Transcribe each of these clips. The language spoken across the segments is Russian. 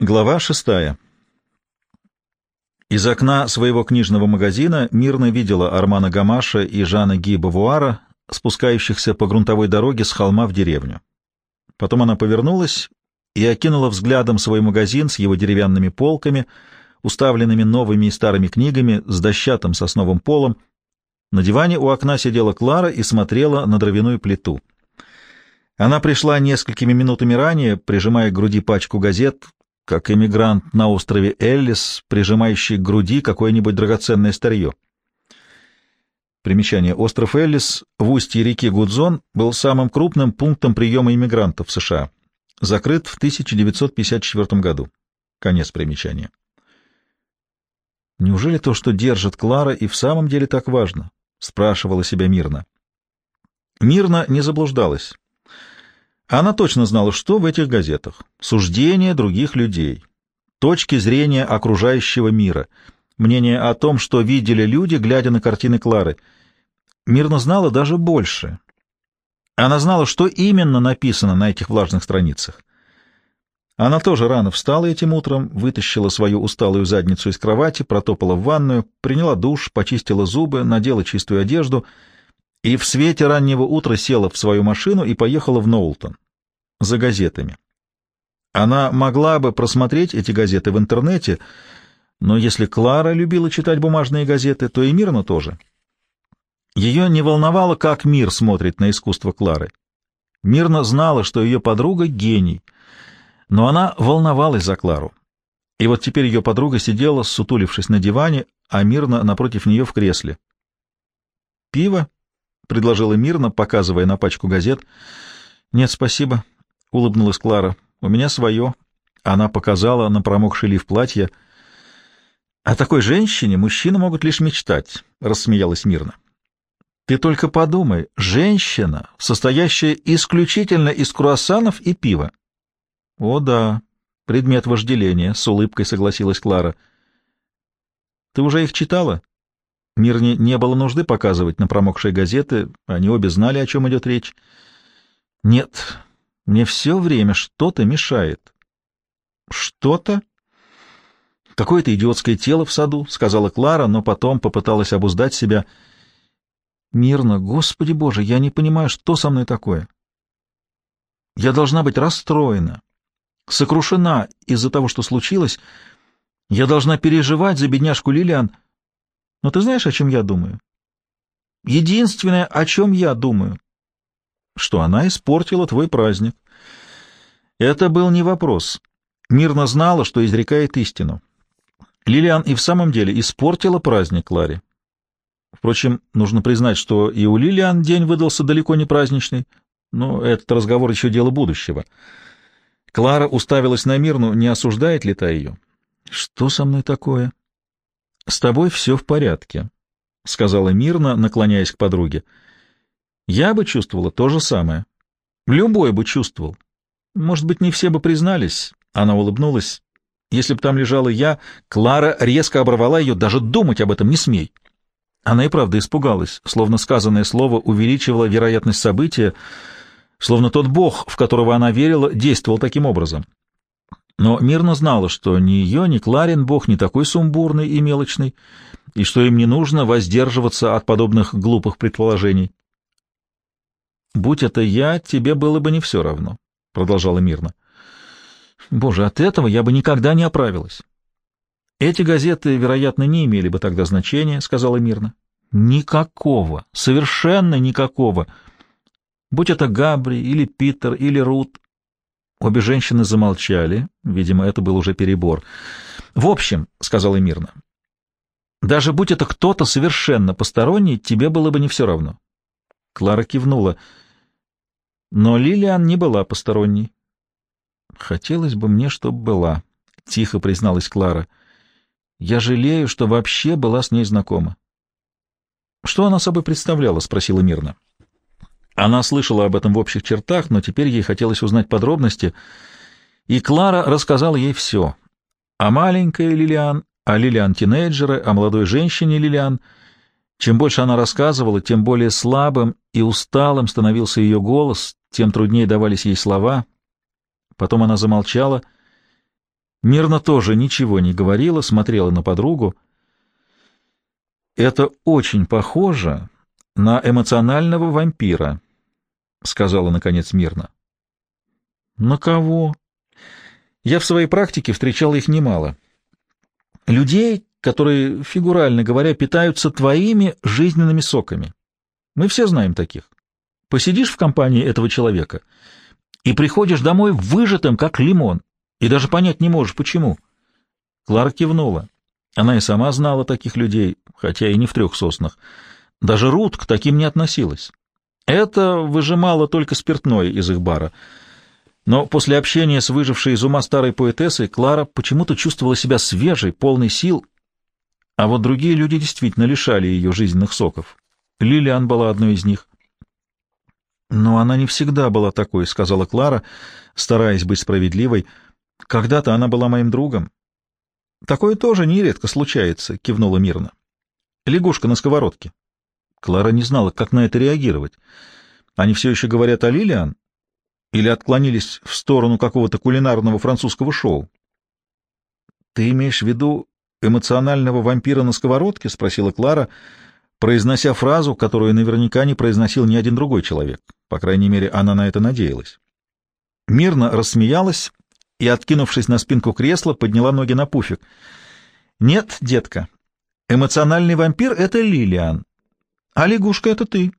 Глава шестая. Из окна своего книжного магазина мирно видела Армана Гамаша и Жана Ги Бавуара, спускающихся по грунтовой дороге с холма в деревню. Потом она повернулась и окинула взглядом свой магазин с его деревянными полками, уставленными новыми и старыми книгами, с дощатым сосновым полом. На диване у окна сидела Клара и смотрела на дровяную плиту. Она пришла несколькими минутами ранее, прижимая к груди пачку газет, как эмигрант на острове Эллис, прижимающий к груди какое-нибудь драгоценное старье. Примечание. Остров Эллис в устье реки Гудзон был самым крупным пунктом приема иммигрантов в США. Закрыт в 1954 году. Конец примечания. «Неужели то, что держит Клара, и в самом деле так важно?» — спрашивала себя Мирна. Мирна не заблуждалась. Она точно знала, что в этих газетах. Суждения других людей, точки зрения окружающего мира, мнение о том, что видели люди, глядя на картины Клары. Мирно знала даже больше. Она знала, что именно написано на этих влажных страницах. Она тоже рано встала этим утром, вытащила свою усталую задницу из кровати, протопала в ванную, приняла душ, почистила зубы, надела чистую одежду — и в свете раннего утра села в свою машину и поехала в Ноултон за газетами. Она могла бы просмотреть эти газеты в интернете, но если Клара любила читать бумажные газеты, то и Мирна тоже. Ее не волновало, как мир смотрит на искусство Клары. Мирна знала, что ее подруга — гений, но она волновалась за Клару. И вот теперь ее подруга сидела, сутулившись на диване, а Мирна напротив нее в кресле. «Пиво?» — предложила Мирна, показывая на пачку газет. «Нет, спасибо», — улыбнулась Клара. «У меня свое». Она показала на промокший лиф платья. «О такой женщине мужчины могут лишь мечтать», — рассмеялась Мирна. «Ты только подумай, женщина, состоящая исключительно из круассанов и пива». «О да, предмет вожделения», — с улыбкой согласилась Клара. «Ты уже их читала?» Мирне не было нужды показывать на промокшие газеты, они обе знали, о чем идет речь. «Нет, мне все время что-то мешает». «Что-то?» «Какое-то идиотское тело в саду», — сказала Клара, но потом попыталась обуздать себя. «Мирно, Господи Боже, я не понимаю, что со мной такое. Я должна быть расстроена, сокрушена из-за того, что случилось. Я должна переживать за бедняжку Лилиан». Но ты знаешь, о чем я думаю? Единственное, о чем я думаю, что она испортила твой праздник. Это был не вопрос. Мирно знала, что изрекает истину. Лилиан и в самом деле испортила праздник Ларе. Впрочем, нужно признать, что и у Лилиан день выдался далеко не праздничный, но этот разговор еще дело будущего. Клара уставилась на Мирну, не осуждает ли та ее. «Что со мной такое?» «С тобой все в порядке», — сказала мирно, наклоняясь к подруге. «Я бы чувствовала то же самое. Любой бы чувствовал. Может быть, не все бы признались». Она улыбнулась. «Если бы там лежала я, Клара резко оборвала ее, даже думать об этом не смей». Она и правда испугалась, словно сказанное слово увеличивало вероятность события, словно тот бог, в которого она верила, действовал таким образом. Но мирно знала, что ни ее, ни Кларин бог не такой сумбурный и мелочный, и что им не нужно воздерживаться от подобных глупых предположений. «Будь это я, тебе было бы не все равно», — продолжала мирно. «Боже, от этого я бы никогда не оправилась». «Эти газеты, вероятно, не имели бы тогда значения», — сказала мирно. «Никакого, совершенно никакого. Будь это Габри или Питер или Рут, Обе женщины замолчали. Видимо, это был уже перебор. «В общем», — сказала мирно, — «даже будь это кто-то совершенно посторонний, тебе было бы не все равно». Клара кивнула. Но Лилиан не была посторонней. «Хотелось бы мне, чтобы была», — тихо призналась Клара. «Я жалею, что вообще была с ней знакома». «Что она собой представляла?» — спросила мирно. Она слышала об этом в общих чертах, но теперь ей хотелось узнать подробности, и Клара рассказала ей все. О маленькой Лилиан, о Лилиан-тинейджере, о молодой женщине Лилиан. Чем больше она рассказывала, тем более слабым и усталым становился ее голос, тем труднее давались ей слова. Потом она замолчала. Мирна тоже ничего не говорила, смотрела на подругу. «Это очень похоже на эмоционального вампира», — сказала, наконец, Мирна. «На кого?» «Я в своей практике встречал их немало. Людей, которые, фигурально говоря, питаются твоими жизненными соками. Мы все знаем таких. Посидишь в компании этого человека и приходишь домой выжатым, как лимон, и даже понять не можешь, почему. Клара кивнула. Она и сама знала таких людей, хотя и не в трех соснах. Даже Рут к таким не относилась. Это выжимало только спиртное из их бара. Но после общения с выжившей из ума старой поэтессой Клара почему-то чувствовала себя свежей, полной сил, а вот другие люди действительно лишали ее жизненных соков. Лилиан была одной из них. «Но она не всегда была такой», — сказала Клара, стараясь быть справедливой. «Когда-то она была моим другом». «Такое тоже нередко случается», — кивнула мирно. «Лягушка на сковородке». Клара не знала, как на это реагировать. Они все еще говорят о Лилиан или отклонились в сторону какого-то кулинарного французского шоу? «Ты имеешь в виду эмоционального вампира на сковородке?» — спросила Клара, произнося фразу, которую наверняка не произносил ни один другой человек. По крайней мере, она на это надеялась. Мирно рассмеялась и, откинувшись на спинку кресла, подняла ноги на пуфик. «Нет, детка, эмоциональный вампир — это Лилиан, а лягушка — это ты».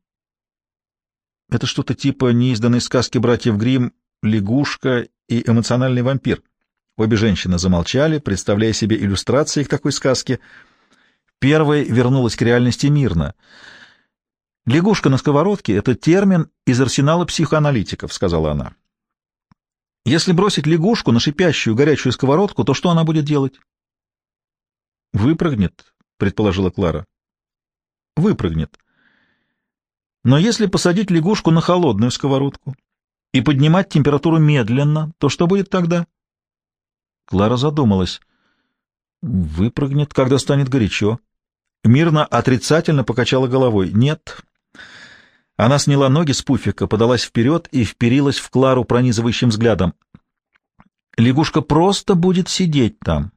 Это что-то типа неизданной сказки братьев Гримм «Лягушка» и «Эмоциональный вампир». Обе женщины замолчали, представляя себе иллюстрации к такой сказке. Первая вернулась к реальности мирно — «Лягушка на сковородке — это термин из арсенала психоаналитиков», — сказала она. «Если бросить лягушку на шипящую горячую сковородку, то что она будет делать?» «Выпрыгнет», — предположила Клара. «Выпрыгнет. Но если посадить лягушку на холодную сковородку и поднимать температуру медленно, то что будет тогда?» Клара задумалась. «Выпрыгнет, когда станет горячо». Мирно отрицательно покачала головой. «Нет, она сняла ноги с пуфика, подалась вперед и вперилась в Клару пронизывающим взглядом. Лягушка просто будет сидеть там.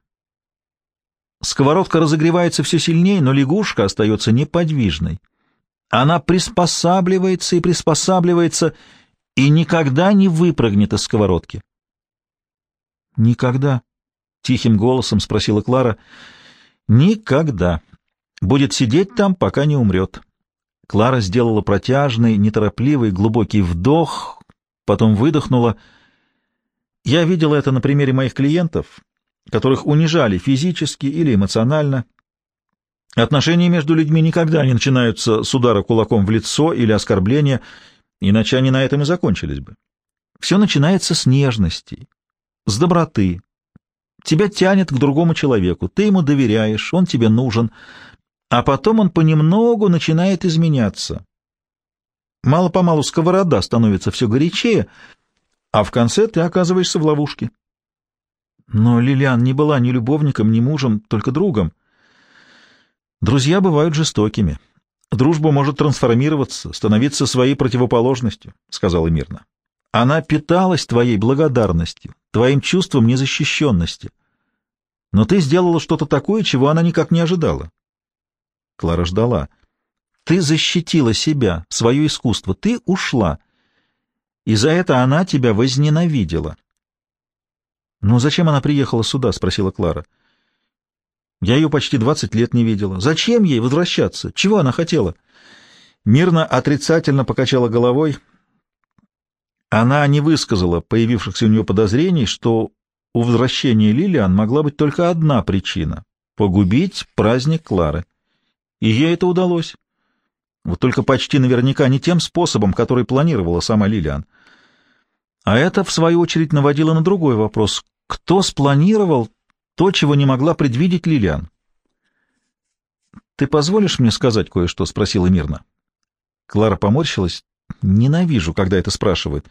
Сковородка разогревается все сильнее, но лягушка остается неподвижной. Она приспосабливается и приспосабливается, и никогда не выпрыгнет из сковородки. «Никогда?» — тихим голосом спросила Клара. «Никогда. Будет сидеть там, пока не умрет». Клара сделала протяжный, неторопливый, глубокий вдох, потом выдохнула. Я видела это на примере моих клиентов, которых унижали физически или эмоционально. Отношения между людьми никогда не начинаются с удара кулаком в лицо или оскорбления, иначе они на этом и закончились бы. Все начинается с нежности, с доброты. Тебя тянет к другому человеку, ты ему доверяешь, он тебе нужен, а потом он понемногу начинает изменяться. Мало-помалу сковорода становится все горячее, а в конце ты оказываешься в ловушке. Но Лилиан не была ни любовником, ни мужем, только другом. Друзья бывают жестокими. Дружба может трансформироваться, становиться своей противоположностью, — сказала мирно. Она питалась твоей благодарностью, твоим чувством незащищенности. Но ты сделала что-то такое, чего она никак не ожидала. Клара ждала. Ты защитила себя, свое искусство, ты ушла. И за это она тебя возненавидела. «Ну зачем она приехала сюда?» — спросила Клара. «Я ее почти двадцать лет не видела. Зачем ей возвращаться? Чего она хотела?» Мирно отрицательно покачала головой. Она не высказала появившихся у нее подозрений, что у возвращения Лилиан могла быть только одна причина — погубить праздник Клары. И ей это удалось. Вот только почти наверняка не тем способом, который планировала сама Лилиан. А это, в свою очередь, наводило на другой вопрос. Кто спланировал то, чего не могла предвидеть Лилиан? «Ты позволишь мне сказать кое-что?» — спросила мирно. Клара поморщилась. «Ненавижу, когда это спрашивают.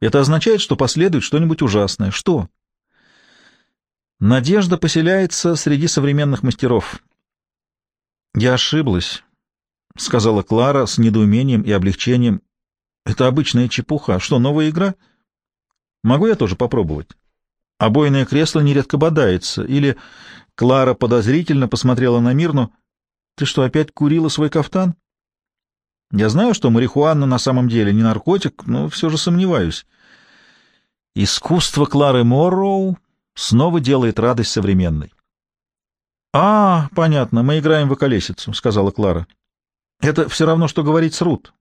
Это означает, что последует что-нибудь ужасное. Что?» «Надежда поселяется среди современных мастеров», «Я ошиблась», — сказала Клара с недоумением и облегчением. «Это обычная чепуха. Что, новая игра? Могу я тоже попробовать?» Обойное кресло нередко бодается. Или Клара подозрительно посмотрела на Мирну. «Ты что, опять курила свой кафтан?» «Я знаю, что марихуана на самом деле не наркотик, но все же сомневаюсь». Искусство Клары Морроу снова делает радость современной. «А, понятно, мы играем в околесицу», — сказала Клара. «Это все равно, что говорить с Рут,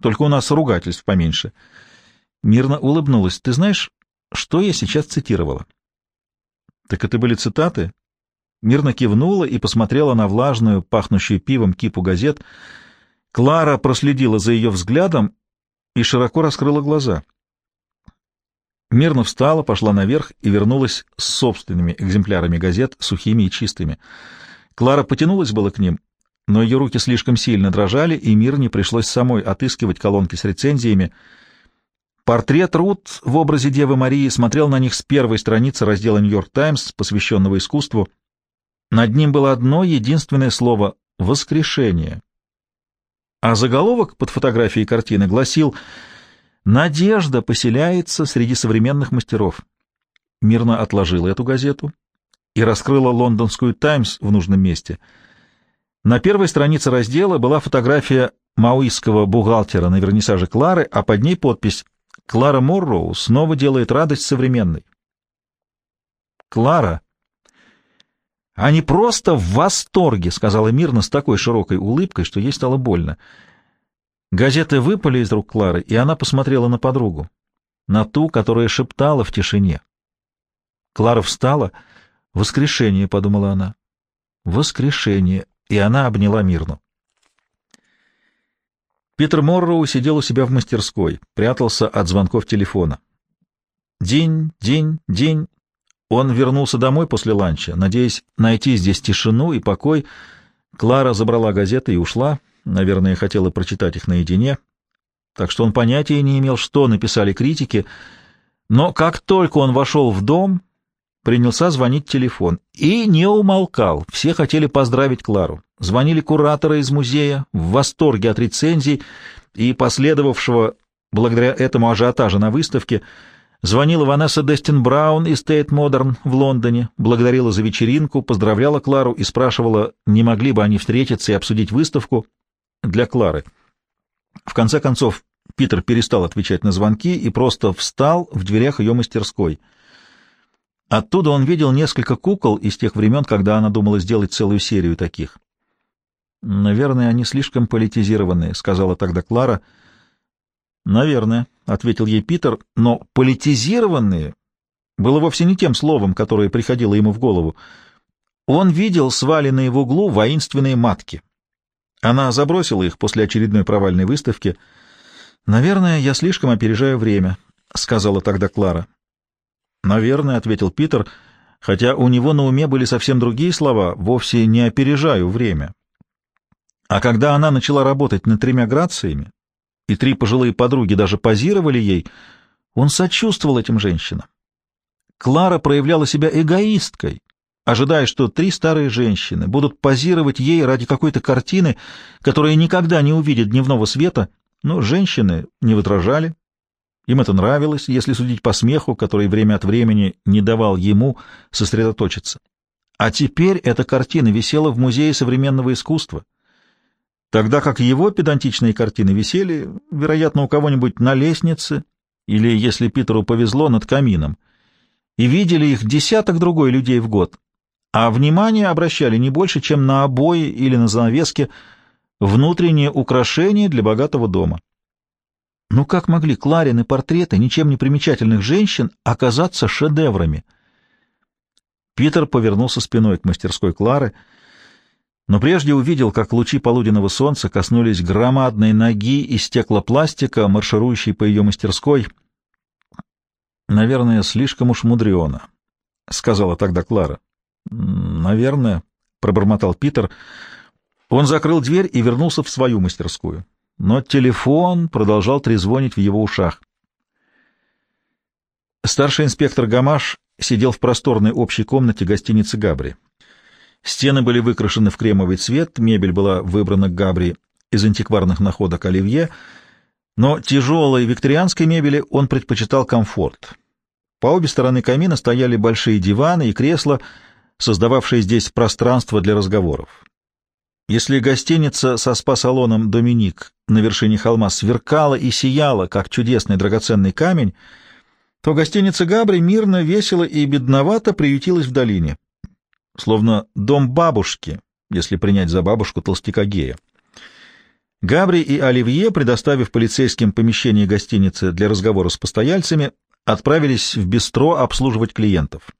только у нас ругательств поменьше». Мирно улыбнулась. «Ты знаешь, что я сейчас цитировала?» «Так это были цитаты?» Мирно кивнула и посмотрела на влажную, пахнущую пивом кипу газет. Клара проследила за ее взглядом и широко раскрыла глаза. Мирно встала, пошла наверх и вернулась с собственными экземплярами газет, сухими и чистыми. Клара потянулась было к ним, но ее руки слишком сильно дрожали, и Мирне пришлось самой отыскивать колонки с рецензиями. Портрет Рут в образе Девы Марии смотрел на них с первой страницы раздела «Нью-Йорк Таймс», посвященного искусству. Над ним было одно единственное слово «воскрешение». А заголовок под фотографией картины гласил. Надежда поселяется среди современных мастеров. Мирно отложила эту газету и раскрыла лондонскую «Таймс» в нужном месте. На первой странице раздела была фотография маоистского бухгалтера на вернисаже Клары, а под ней подпись «Клара Морроу снова делает радость современной». «Клара!» «Они просто в восторге!» — сказала Мирна с такой широкой улыбкой, что ей стало больно — Газеты выпали из рук Клары, и она посмотрела на подругу, на ту, которая шептала в тишине. Клара встала. «Воскрешение», — подумала она. «Воскрешение», и она обняла Мирну. Питер Морроу сидел у себя в мастерской, прятался от звонков телефона. День, день, день. Он вернулся домой после ланча, надеясь найти здесь тишину и покой. Клара забрала газеты и ушла. Наверное, хотела прочитать их наедине, так что он понятия не имел, что написали критики. Но как только он вошел в дом, принялся звонить телефон и не умолкал. Все хотели поздравить Клару. Звонили кураторы из музея в восторге от рецензий и последовавшего благодаря этому ажиотажа на выставке. Звонила Ванесса Дестин Браун из Тейт Модерн в Лондоне, благодарила за вечеринку, поздравляла Клару и спрашивала, не могли бы они встретиться и обсудить выставку для Клары. В конце концов, Питер перестал отвечать на звонки и просто встал в дверях ее мастерской. Оттуда он видел несколько кукол из тех времен, когда она думала сделать целую серию таких. «Наверное, они слишком политизированные», — сказала тогда Клара. «Наверное», — ответил ей Питер, — «но политизированные было вовсе не тем словом, которое приходило ему в голову. Он видел сваленные в углу воинственные матки, она забросила их после очередной провальной выставки. «Наверное, я слишком опережаю время», — сказала тогда Клара. «Наверное», — ответил Питер, хотя у него на уме были совсем другие слова, «вовсе не опережаю время». А когда она начала работать над тремя грациями, и три пожилые подруги даже позировали ей, он сочувствовал этим женщинам. Клара проявляла себя эгоисткой, ожидая, что три старые женщины будут позировать ей ради какой-то картины, которая никогда не увидит дневного света, но женщины не возражали. Им это нравилось, если судить по смеху, который время от времени не давал ему сосредоточиться. А теперь эта картина висела в Музее современного искусства, тогда как его педантичные картины висели, вероятно, у кого-нибудь на лестнице или, если Питеру повезло, над камином, и видели их десяток другой людей в год, а внимание обращали не больше, чем на обои или на занавески, внутреннее украшение для богатого дома. Ну как могли Кларины портреты ничем не примечательных женщин оказаться шедеврами? Питер повернулся спиной к мастерской Клары, но прежде увидел, как лучи полуденного солнца коснулись громадной ноги из стеклопластика, марширующей по ее мастерской. «Наверное, слишком уж мудрено», — сказала тогда Клара. «Наверное», — пробормотал Питер. Он закрыл дверь и вернулся в свою мастерскую. Но телефон продолжал трезвонить в его ушах. Старший инспектор Гамаш сидел в просторной общей комнате гостиницы «Габри». Стены были выкрашены в кремовый цвет, мебель была выбрана Габри из антикварных находок Оливье, но тяжелой викторианской мебели он предпочитал комфорт. По обе стороны камина стояли большие диваны и кресла, создававшие здесь пространство для разговоров. Если гостиница со спа-салоном «Доминик» на вершине холма сверкала и сияла, как чудесный драгоценный камень, то гостиница «Габри» мирно, весело и бедновато приютилась в долине, словно дом бабушки, если принять за бабушку толстяка Гея. Габри и Оливье, предоставив полицейским помещение гостиницы для разговора с постояльцами, отправились в бистро обслуживать клиентов.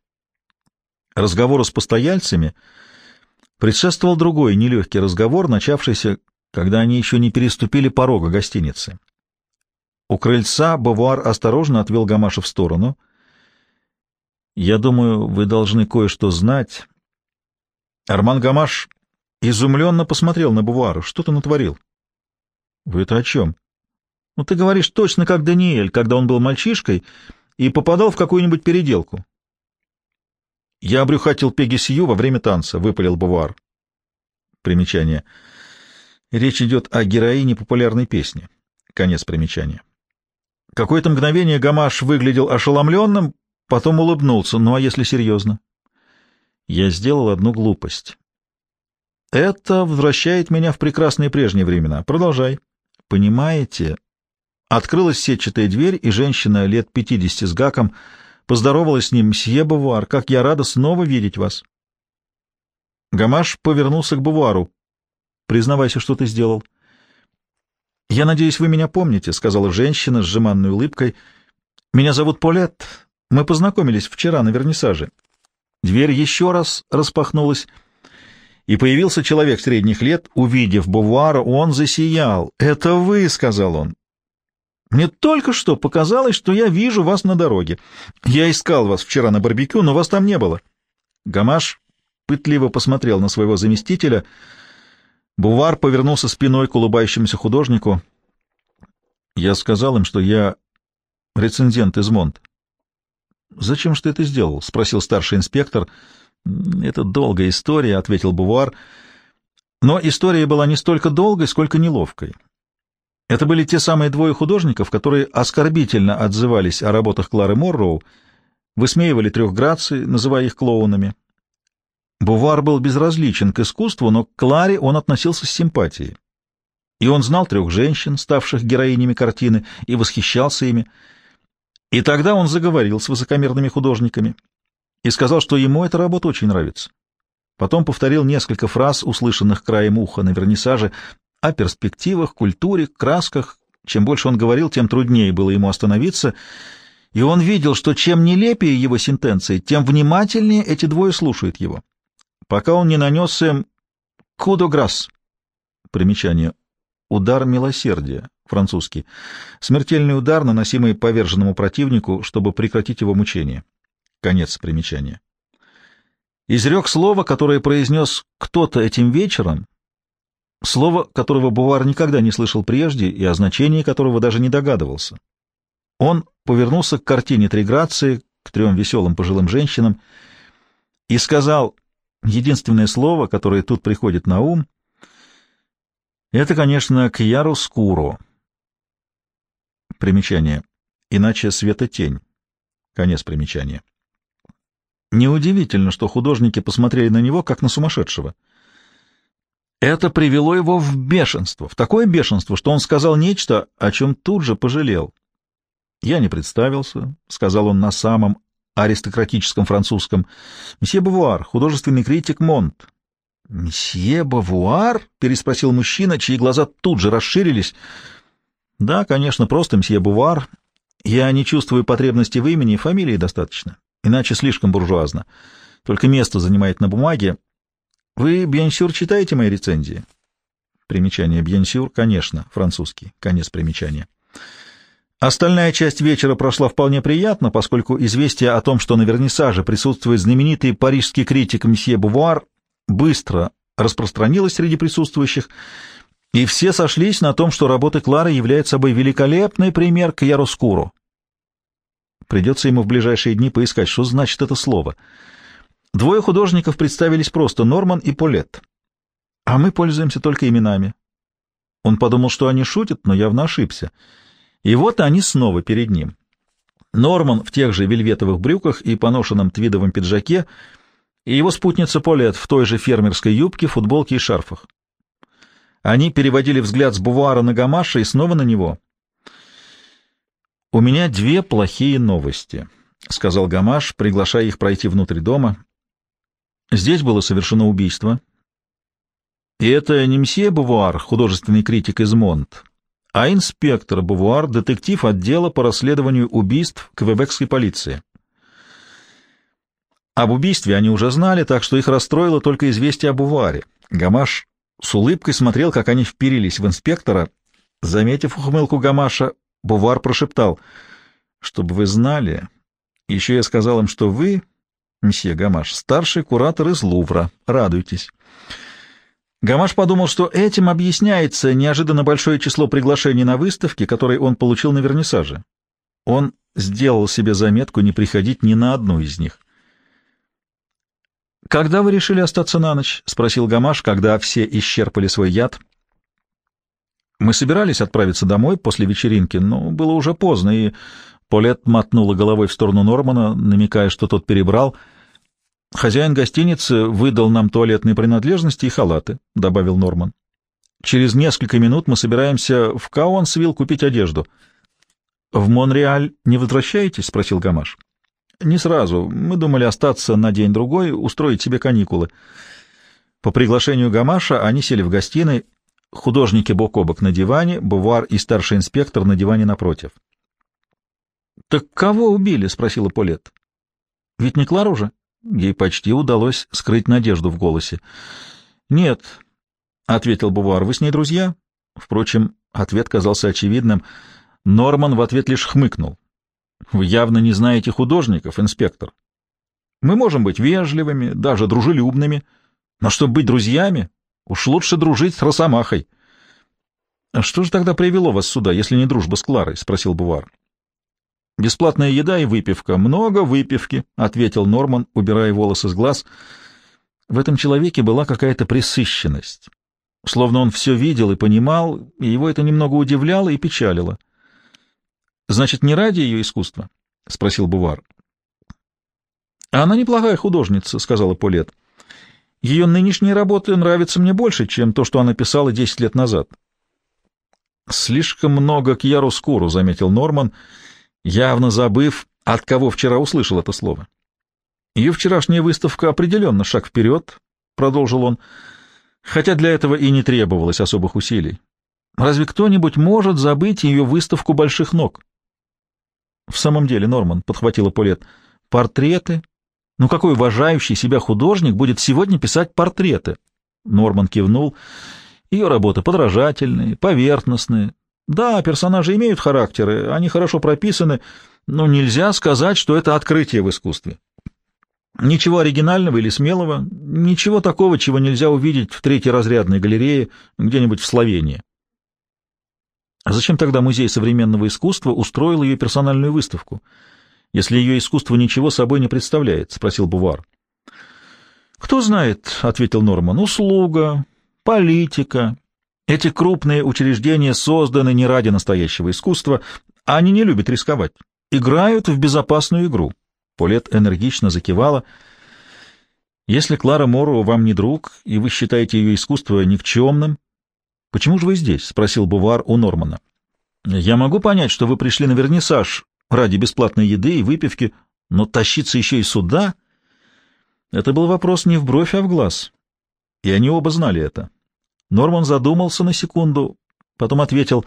Разговору с постояльцами предшествовал другой нелегкий разговор, начавшийся, когда они еще не переступили порога гостиницы. У крыльца Бавуар осторожно отвел Гамаша в сторону. «Я думаю, вы должны кое-что знать». Арман Гамаш изумленно посмотрел на Бавуара. «Что ты натворил?» — Вы это о чем? — Ну, ты говоришь точно как Даниэль, когда он был мальчишкой и попадал в какую-нибудь переделку. — Я обрюхатил Пеги Сью во время танца, — выпалил Бувар. Примечание. Речь идет о героине популярной песни. Конец примечания. Какое-то мгновение Гамаш выглядел ошеломленным, потом улыбнулся. Ну, а если серьезно? Я сделал одну глупость. Это возвращает меня в прекрасные прежние времена. Продолжай. Понимаете? Открылась сетчатая дверь, и женщина лет пятидесяти с гаком поздоровалась с ним. «Мсье Бавуар, как я рада снова видеть вас!» Гамаш повернулся к Бавуару. «Признавайся, что ты сделал». «Я надеюсь, вы меня помните», — сказала женщина с жеманной улыбкой. «Меня зовут Полет. Мы познакомились вчера на вернисаже». Дверь еще раз распахнулась, — и появился человек средних лет. Увидев Бувуара, он засиял. «Это вы», — сказал он. «Мне только что показалось, что я вижу вас на дороге. Я искал вас вчера на барбекю, но вас там не было». Гамаш пытливо посмотрел на своего заместителя. Бувар повернулся спиной к улыбающемуся художнику. «Я сказал им, что я рецензент из Монт». «Зачем же ты это сделал?» — спросил старший инспектор. «Это долгая история», — ответил Бувар. Но история была не столько долгой, сколько неловкой. Это были те самые двое художников, которые оскорбительно отзывались о работах Клары Морроу, высмеивали трех граций, называя их клоунами. Бувар был безразличен к искусству, но к Кларе он относился с симпатией. И он знал трех женщин, ставших героинями картины, и восхищался ими. И тогда он заговорил с высокомерными художниками и сказал, что ему эта работа очень нравится. Потом повторил несколько фраз, услышанных краем уха на вернисаже, о перспективах, культуре, красках. Чем больше он говорил, тем труднее было ему остановиться, и он видел, что чем нелепее его сентенции, тем внимательнее эти двое слушают его. Пока он не нанес им «кудо грасс» примечание «удар милосердия» французский, смертельный удар, наносимый поверженному противнику, чтобы прекратить его мучение. Конец примечания. Изрек слово, которое произнес кто-то этим вечером, слово, которого Бувар никогда не слышал прежде и о значении которого даже не догадывался. Он повернулся к картине «Три грации», к трем веселым пожилым женщинам, и сказал, единственное слово, которое тут приходит на ум, это, конечно, «кьяру скуро». Примечание. Иначе света-тень. Конец примечания. Неудивительно, что художники посмотрели на него, как на сумасшедшего. Это привело его в бешенство, в такое бешенство, что он сказал нечто, о чем тут же пожалел. «Я не представился», — сказал он на самом аристократическом французском. «Месье Бавуар, художественный критик Монд». «Месье Бавуар?» — переспросил мужчина, чьи глаза тут же расширились. «Да, конечно, просто месье Бавуар. Я не чувствую потребности в имени, фамилии достаточно иначе слишком буржуазно. Только место занимает на бумаге. Вы, bien sûr, читаете мои рецензии? Примечание bien sûr, конечно, французский. Конец примечания. Остальная часть вечера прошла вполне приятно, поскольку известие о том, что на вернисаже присутствует знаменитый парижский критик мсье Бувуар, быстро распространилось среди присутствующих, и все сошлись на том, что работа Клары является собой великолепный пример к Яроскуру. Придется ему в ближайшие дни поискать, что значит это слово. Двое художников представились просто — Норман и Полет. А мы пользуемся только именами. Он подумал, что они шутят, но явно ошибся. И вот они снова перед ним. Норман в тех же вельветовых брюках и поношенном твидовом пиджаке, и его спутница Полет в той же фермерской юбке, футболке и шарфах. Они переводили взгляд с Бувуара на Гамаша и снова на него. «У меня две плохие новости», — сказал Гамаш, приглашая их пройти внутрь дома. «Здесь было совершено убийство. И это не мсье Бувуар, художественный критик из Монт, а инспектор Бувуар, детектив отдела по расследованию убийств квебекской полиции. Об убийстве они уже знали, так что их расстроило только известие о Бувуаре. Гамаш с улыбкой смотрел, как они вперились в инспектора. Заметив ухмылку Гамаша, Бувар прошептал, «Чтобы вы знали, еще я сказал им, что вы, месье Гамаш, старший куратор из Лувра. Радуйтесь». Гамаш подумал, что этим объясняется неожиданно большое число приглашений на выставки, которые он получил на вернисаже. Он сделал себе заметку не приходить ни на одну из них. «Когда вы решили остаться на ночь?» — спросил Гамаш, когда все исчерпали свой яд. «Мы собирались отправиться домой после вечеринки, но было уже поздно, и...» Полет мотнула головой в сторону Нормана, намекая, что тот перебрал — Хозяин гостиницы выдал нам туалетные принадлежности и халаты, — добавил Норман. Через несколько минут мы собираемся в Каонсвилл купить одежду. — В Монреаль не возвращаетесь? — спросил Гамаш. — Не сразу. Мы думали остаться на день-другой, устроить себе каникулы. По приглашению Гамаша они сели в гостиной, художники бок о бок на диване, Бувар и старший инспектор на диване напротив. — Так кого убили? — спросила Полет. — Ведь не Клару же? Ей почти удалось скрыть надежду в голосе. «Нет», — ответил Бувар, — «вы с ней друзья?» Впрочем, ответ казался очевидным. Норман в ответ лишь хмыкнул. «Вы явно не знаете художников, инспектор. Мы можем быть вежливыми, даже дружелюбными, но чтобы быть друзьями, уж лучше дружить с Росомахой». «А что же тогда привело вас сюда, если не дружба с Кларой?» — спросил Бувар. Бесплатная еда и выпивка. Много выпивки, — ответил Норман, убирая волосы с глаз. В этом человеке была какая-то пресыщенность. Словно он все видел и понимал, и его это немного удивляло и печалило. — Значит, не ради ее искусства? — спросил Бувар. — Она неплохая художница, — сказала Полет. — Ее нынешние работы нравятся мне больше, чем то, что она писала десять лет назад. — Слишком много к ярускуру, — заметил Норман, — явно забыв, от кого вчера услышал это слово. Ее вчерашняя выставка определенно шаг вперед, — продолжил он, — хотя для этого и не требовалось особых усилий. Разве кто-нибудь может забыть ее выставку больших ног? — В самом деле, Норман, — подхватила Полет, — портреты? Ну какой уважающий себя художник будет сегодня писать портреты? Норман кивнул. Ее работы подражательные, поверхностные, да, персонажи имеют характеры, они хорошо прописаны, но нельзя сказать, что это открытие в искусстве. Ничего оригинального или смелого, ничего такого, чего нельзя увидеть в третьеразрядной галерее где-нибудь в Словении. А зачем тогда Музей современного искусства устроил ее персональную выставку, если ее искусство ничего собой не представляет? — спросил Бувар. — Кто знает, — ответил Норман, — услуга, политика, эти крупные учреждения созданы не ради настоящего искусства, они не любят рисковать, играют в безопасную игру. Полет энергично закивала. Если Клара Мору вам не друг, и вы считаете ее искусство никчемным, почему же вы здесь? — спросил Бувар у Нормана. Я могу понять, что вы пришли на вернисаж ради бесплатной еды и выпивки, но тащиться еще и сюда... Это был вопрос не в бровь, а в глаз. И они оба знали это. Норман задумался на секунду, потом ответил,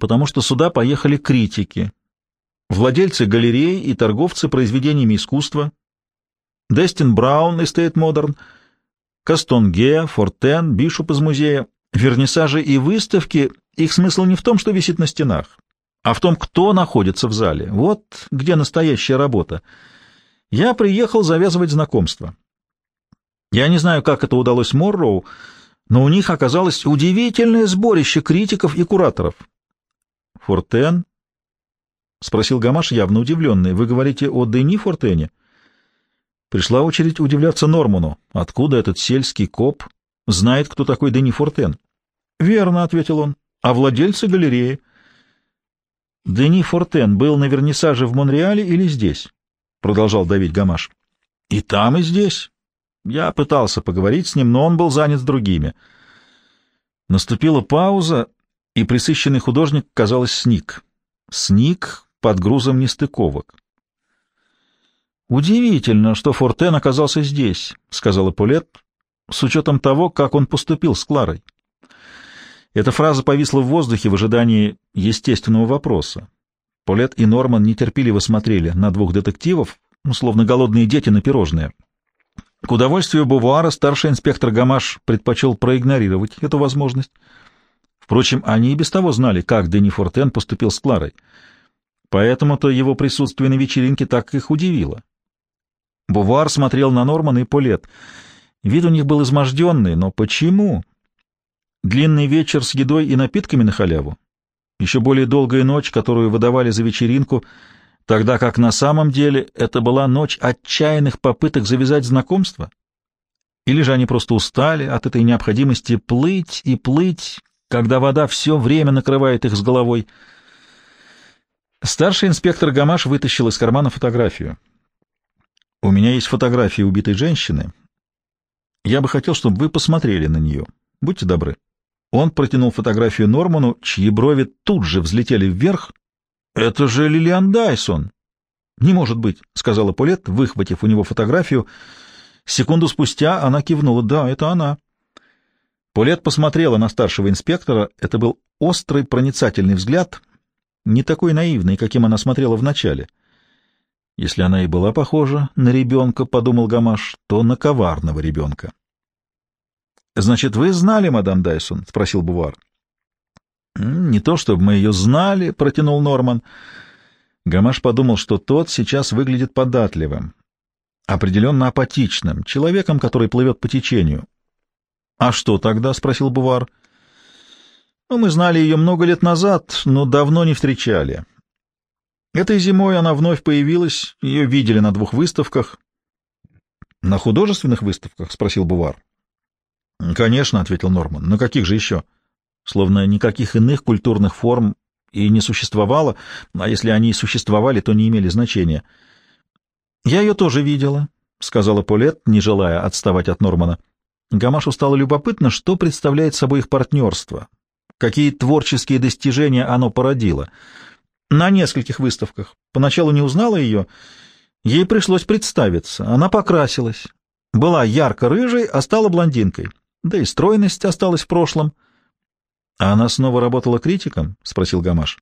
потому что сюда поехали критики, владельцы галерей и торговцы произведениями искусства, Дестин Браун из Тейт Модерн, Кастонге, Фортен, Бишоп из музея. Вернисажи и выставки, их смысл не в том, что висит на стенах, а в том, кто находится в зале. Вот где настоящая работа. Я приехал завязывать знакомства. Я не знаю, как это удалось Морроу, но у них оказалось удивительное сборище критиков и кураторов. «Фортен?» — спросил Гамаш, явно удивленный. «Вы говорите о Дени Фортене?» Пришла очередь удивляться Норману. Откуда этот сельский коп знает, кто такой Дени Фортен? «Верно», — ответил он. «А владельцы галереи?» Дени Фортен был на вернисаже в Монреале или здесь? Продолжал давить Гамаш. И там, и здесь. Я пытался поговорить с ним, но он был занят другими. Наступила пауза, и присыщенный художник, казалось, сник. Сник под грузом нестыковок. «Удивительно, что Фортен оказался здесь», — сказала Пулет, с учетом того, как он поступил с Кларой. Эта фраза повисла в воздухе в ожидании естественного вопроса. Полет и Норман нетерпеливо смотрели на двух детективов, ну, словно голодные дети на пирожные. К удовольствию Бувуара старший инспектор Гамаш предпочел проигнорировать эту возможность. Впрочем, они и без того знали, как Дени Фортен поступил с Кларой. Поэтому-то его присутствие на вечеринке так их удивило. Бувуар смотрел на Нормана и Полет. Вид у них был изможденный, но почему? Длинный вечер с едой и напитками на халяву? Еще более долгая ночь, которую выдавали за вечеринку, тогда как на самом деле это была ночь отчаянных попыток завязать знакомство? Или же они просто устали от этой необходимости плыть и плыть, когда вода все время накрывает их с головой? Старший инспектор Гамаш вытащил из кармана фотографию. «У меня есть фотография убитой женщины. Я бы хотел, чтобы вы посмотрели на нее. Будьте добры». Он протянул фотографию Норману, чьи брови тут же взлетели вверх. «Это же Лилиан Дайсон!» «Не может быть», — сказала Полет, выхватив у него фотографию. Секунду спустя она кивнула. «Да, это она». Полет посмотрела на старшего инспектора. Это был острый, проницательный взгляд, не такой наивный, каким она смотрела вначале. Если она и была похожа на ребенка, — подумал Гамаш, — то на коварного ребенка. Значит, вы знали, мадам Дайсон? — спросил Бувар. — Не то, чтобы мы ее знали, — протянул Норман. Гамаш подумал, что тот сейчас выглядит податливым, определенно апатичным, человеком, который плывет по течению. — А что тогда? — спросил Бувар. — Ну, мы знали ее много лет назад, но давно не встречали. Этой зимой она вновь появилась, ее видели на двух выставках. — На художественных выставках? — спросил Бувар. Конечно, ответил Норман. На каких же еще? Словно никаких иных культурных форм и не существовало, а если они и существовали, то не имели значения. Я ее тоже видела, сказала Полет, не желая отставать от Нормана. Гамашу стало любопытно, что представляет собой их партнерство, какие творческие достижения оно породило. На нескольких выставках. Поначалу не узнала ее, ей пришлось представиться. Она покрасилась. Была ярко-рыжей, а стала блондинкой да и стройность осталась в прошлом. — А она снова работала критиком? — спросил Гамаш.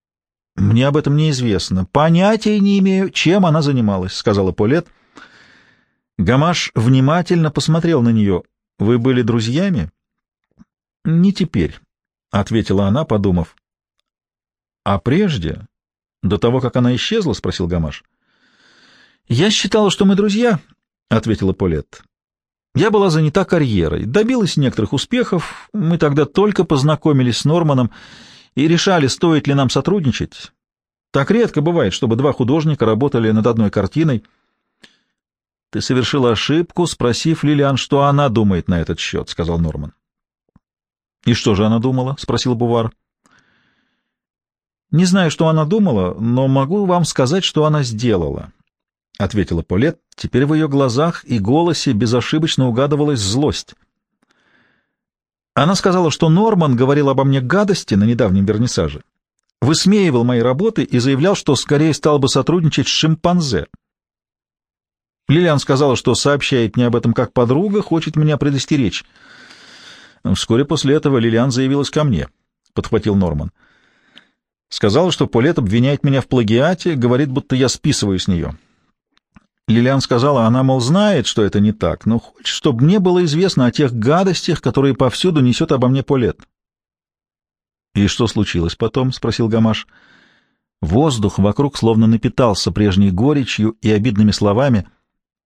— Мне об этом неизвестно. Понятия не имею, чем она занималась, — сказала Полет. Гамаш внимательно посмотрел на нее. — Вы были друзьями? — Не теперь, — ответила она, подумав. — А прежде? До того, как она исчезла? — спросил Гамаш. — Я считала, что мы друзья, — ответила Полет. Я была занята карьерой, добилась некоторых успехов, мы тогда только познакомились с Норманом и решали, стоит ли нам сотрудничать. Так редко бывает, чтобы два художника работали над одной картиной. — Ты совершила ошибку, спросив Лилиан, что она думает на этот счет, — сказал Норман. — И что же она думала? — спросил Бувар. — Не знаю, что она думала, но могу вам сказать, что она сделала. —— ответила Полет. Теперь в ее глазах и голосе безошибочно угадывалась злость. Она сказала, что Норман говорил обо мне гадости на недавнем вернисаже, высмеивал мои работы и заявлял, что скорее стал бы сотрудничать с шимпанзе. Лилиан сказала, что сообщает мне об этом как подруга, хочет меня предостеречь. Вскоре после этого Лилиан заявилась ко мне, — подхватил Норман. Сказала, что Полет обвиняет меня в плагиате, говорит, будто я списываю с нее. Лилиан сказала, она, мол, знает, что это не так, но хочет, чтобы мне было известно о тех гадостях, которые повсюду несет обо мне Полет. — И что случилось потом? — спросил Гамаш. Воздух вокруг словно напитался прежней горечью и обидными словами.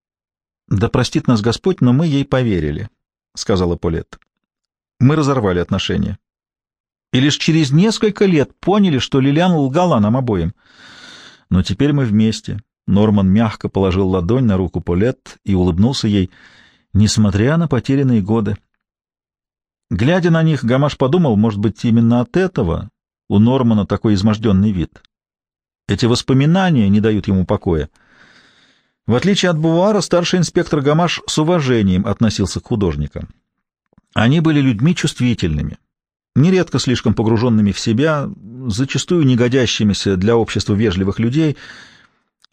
— Да простит нас Господь, но мы ей поверили, — сказала Полет. Мы разорвали отношения. И лишь через несколько лет поняли, что Лилиан лгала нам обоим. Но теперь мы вместе, Норман мягко положил ладонь на руку Полет и улыбнулся ей, несмотря на потерянные годы. Глядя на них, Гамаш подумал, может быть, именно от этого у Нормана такой изможденный вид. Эти воспоминания не дают ему покоя. В отличие от Бувара, старший инспектор Гамаш с уважением относился к художникам. Они были людьми чувствительными, нередко слишком погруженными в себя, зачастую негодящимися для общества вежливых людей.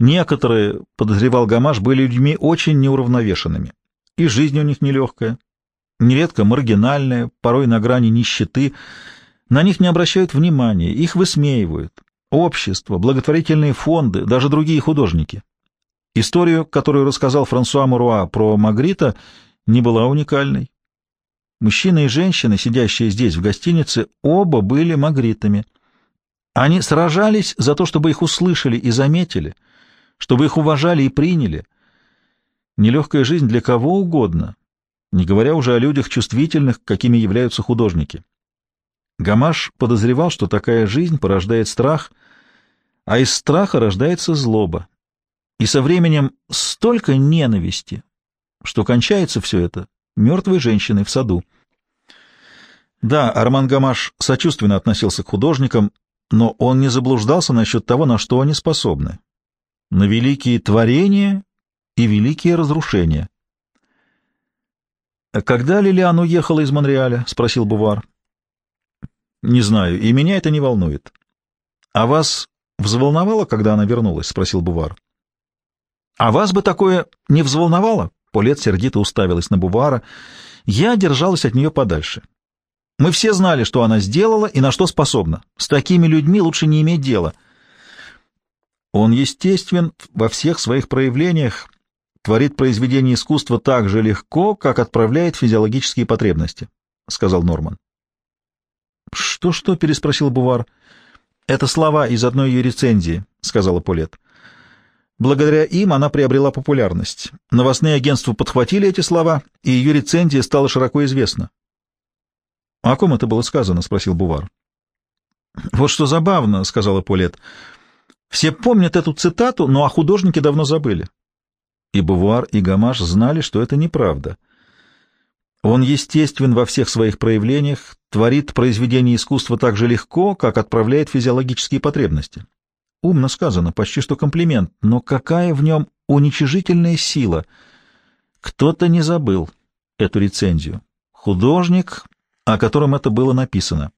Некоторые, подозревал Гамаш, были людьми очень неуравновешенными, и жизнь у них нелегкая, нередко маргинальная, порой на грани нищеты. На них не обращают внимания, их высмеивают. Общество, благотворительные фонды, даже другие художники. Историю, которую рассказал Франсуа Муруа про Магрита, не была уникальной. Мужчина и женщина, сидящие здесь, в гостинице, оба были магритами. Они сражались за то, чтобы их услышали и заметили, чтобы их уважали и приняли. Нелегкая жизнь для кого угодно, не говоря уже о людях чувствительных, какими являются художники. Гамаш подозревал, что такая жизнь порождает страх, а из страха рождается злоба. И со временем столько ненависти, что кончается все это мертвой женщиной в саду. Да, Арман Гамаш сочувственно относился к художникам, но он не заблуждался насчет того, на что они способны. На великие творения и великие разрушения. «Когда Лилиан уехала из Монреаля?» — спросил Бувар. «Не знаю, и меня это не волнует». «А вас взволновало, когда она вернулась?» — спросил Бувар. «А вас бы такое не взволновало?» Полет сердито уставилась на Бувара. Я держалась от нее подальше. Мы все знали, что она сделала и на что способна. С такими людьми лучше не иметь дела. Он естествен во всех своих проявлениях, творит произведение искусства так же легко, как отправляет физиологические потребности, — сказал Норман. «Что-что?» — переспросил Бувар. «Это слова из одной ее рецензии», — сказала Полет. Благодаря им она приобрела популярность. Новостные агентства подхватили эти слова, и ее рецензия стала широко известна. — О ком это было сказано? — спросил Бувар. — Вот что забавно, — сказала Полет. — Все помнят эту цитату, но о художнике давно забыли. И Бувар, и Гамаш знали, что это неправда. Он естествен во всех своих проявлениях, творит произведение искусства так же легко, как отправляет физиологические потребности. Умно сказано, почти что комплимент, но какая в нем уничижительная сила! Кто-то не забыл эту рецензию. Художник, о котором это было написано.